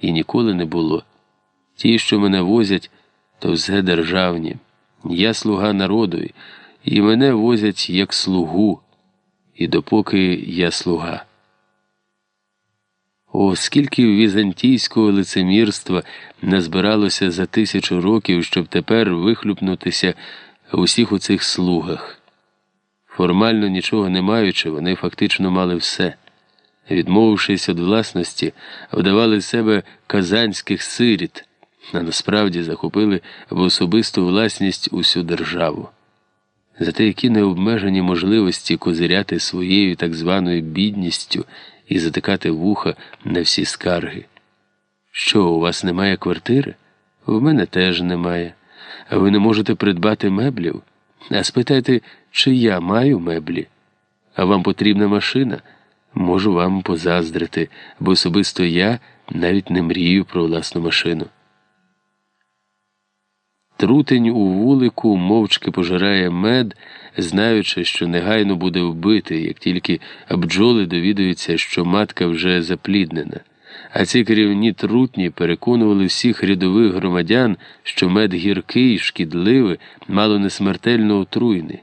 і ніколи не було. Ті, що мене возять, то все державні. Я слуга народу, і мене возять як слугу, і допоки я слуга. О, скільки візантійського лицемірства назбиралося за тисячу років, щоб тепер вихлюпнутися усіх у цих слугах. Формально нічого не маючи, вони фактично мали все. Відмовившись від власності, вдавали себе казанських сиріт, а насправді захопили в особисту власність усю державу. Зате які необмежені можливості козиряти своєю так званою бідністю і затикати вуха на всі скарги. Що, у вас немає квартири? В мене теж немає. А ви не можете придбати меблів? А спитайте, чи я маю меблі? А вам потрібна машина? Можу вам позаздрити, бо особисто я навіть не мрію про власну машину. Трутень у вулику мовчки пожирає мед, знаючи, що негайно буде вбитий, як тільки бджоли довідуються, що матка вже запліднена. А ці керівні трутні переконували всіх рядових громадян, що мед гіркий, шкідливий, мало не смертельно отруйний.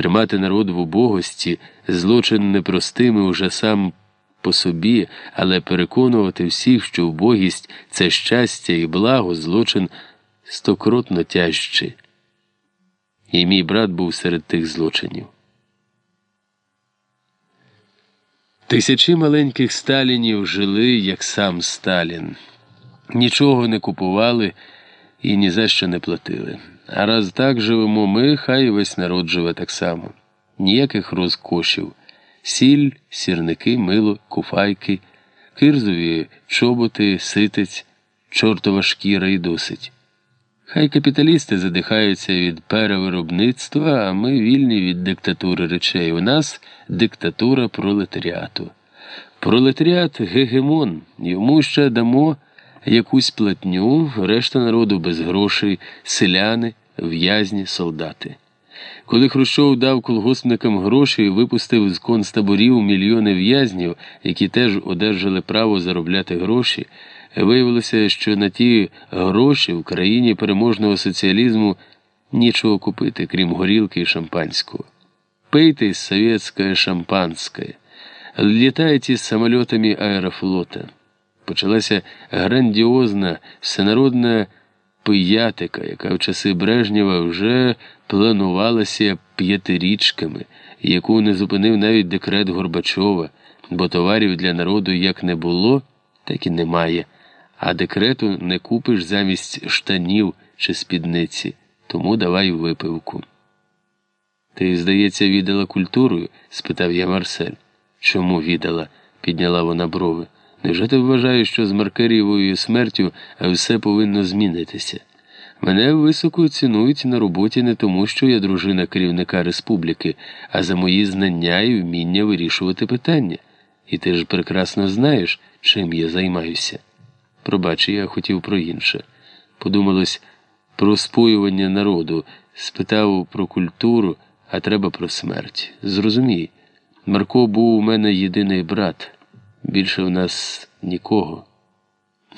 Тримати народ в убогості, злочин непростими уже сам по собі, але переконувати всіх, що убогість це щастя і благо, злочин стокротно тяжчий. І мій брат був серед тих злочинів. Тисячі маленьких Сталінів жили, як сам Сталін, нічого не купували і ні за що не платили. А раз так живемо ми, хай весь народ живе так само. Ніяких розкошів, сіль, сірники, мило, куфайки, кирзові чоботи, ситець, чортова шкіра і досить. Хай капіталісти задихаються від перевиробництва, а ми вільні від диктатури речей. У нас диктатура пролетаріату. Пролетаріат гегемон, йому ще дамо якусь платню, решта народу без грошей, селяни, в'язні, солдати. Коли Хрущов дав колгоспникам гроші і випустив з концтаборів мільйони в'язнів, які теж одержали право заробляти гроші. Виявилося, що на ті гроші в країні переможного соціалізму нічого купити, крім горілки і шампанського. Пейте совєтське шампанське, літайте з самолітами аерофлота. Почалася грандіозна всенародна пиятика, яка в часи Брежнєва вже планувалася п'ятирічками, яку не зупинив навіть декрет Горбачова, бо товарів для народу як не було, так і немає а декрету не купиш замість штанів чи спідниці, тому давай випивку. Ти, здається, віддала культурою? спитав я Марсель. Чому віддала? підняла вона брови. Невже ти вважаєш, що з Маркерієвою смертю все повинно змінитися? Мене високо цінують на роботі не тому, що я дружина керівника республіки, а за мої знання і вміння вирішувати питання. І ти ж прекрасно знаєш, чим я займаюся. Пробач, я хотів про інше. Подумалось про споювання народу, спитав про культуру, а треба про смерть. Зрозумій, Марко був у мене єдиний брат, більше в нас нікого.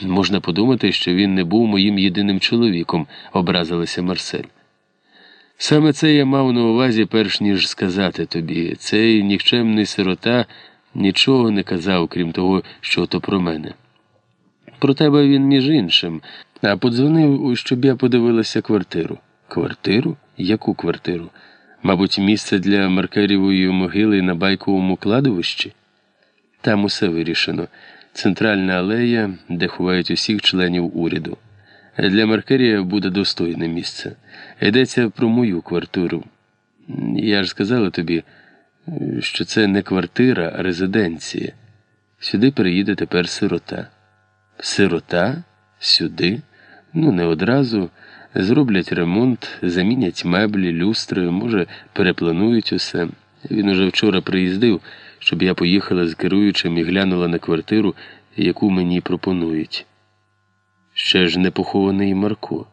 Можна подумати, що він не був моїм єдиним чоловіком, образилася Марсель. Саме це я мав на увазі, перш ніж сказати тобі. Цей нікчемний сирота нічого не казав, крім того, що то про мене. Про тебе він, між іншим, а подзвонив, щоб я подивилася квартиру. Квартиру? Яку квартиру? Мабуть, місце для Маркерівої могили на байковому кладовищі? Там усе вирішено. Центральна алея, де ховають усіх членів уряду. Для Маркерія буде достойне місце. Йдеться про мою квартиру. Я ж сказала тобі, що це не квартира, а резиденція. Сюди переїде тепер сирота. Сирота сюди, ну не одразу. Зроблять ремонт, замінять меблі, люстри, може, перепланують усе. Він уже вчора приїздив, щоб я поїхала з керуючим і глянула на квартиру, яку мені пропонують. Ще ж не похований Марко.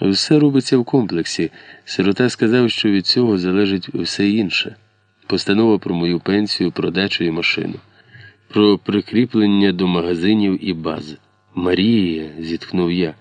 Все робиться в комплексі. Сирота сказав, що від цього залежить все інше. Постанова про мою пенсію, про дачу і машину про прикріплення до магазинів і баз. Марія, зітхнув я.